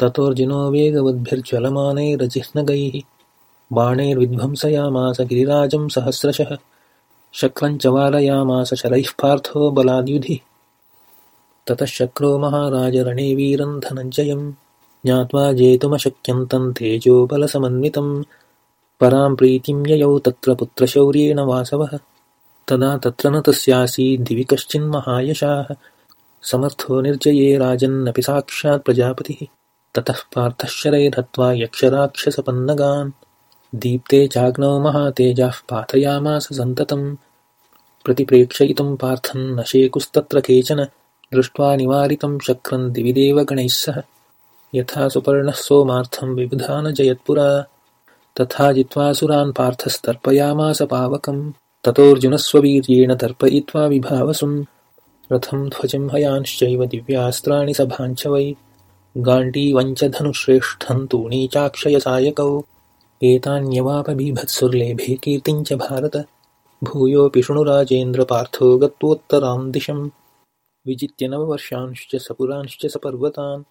ततोऽर्जुनो वेगवद्भिर्ज्वलमानैरजिह्नगैः। बाणैर्विध्वंसयामास गिरिराजं सहस्रशः। शक्रञ्च वारयामास शरैः पार्थो बलाद्युधि। ततः शक्रो महाराजरणे वीरं धनञ्जयं। ज्ञात्वा जेतुमशक्यं तं तेजोबलसमन्वितं परां प्रीतिं ययौ तत्र पुत्रशौर्येण वासवः। तदा तत्र न तस्यासीद्दिवि कश्चिन्महायशाः समर्थो निर्जये राजन्नपि साक्षात् प्रजापतिः ततः पार्थः शरैर्हत्वा यक्षराक्षसपन्नगान्। दीप्ते चाग्नौ महातेजाः पातयामास सन्ततं प्रतिप्रेक्षयितुं पार्थं न शेकुस्तत्र केचन। दृष्ट्वा निवारितं शक्रं दिवि देवगणैः सह। यथा सुपर्णः सोमार्थं विबुधानजयत्पुरा तथा जित्वासुरान् पार्थस्तर्पयामास पावकं ततोऽर्जुनस्ववीर्येण तर्पयित्वा विभावसुं रथं ध्वजं हयांश्चैव दिव्यास्त्राणि सभाञ्च वै गाण्डीवञ्च धनुश्रेष्ठं तूणीचाक्षयसायकौ एतान्यवाप बिभत्सुर्लेभे कीर्तिञ्च भारत। भूयोऽपि शृणुराजेन्द्रपार्थो गत्वोत्तरां दिशं विजित्य नववर्षांश्च सपुरांश्च सपर्वतान्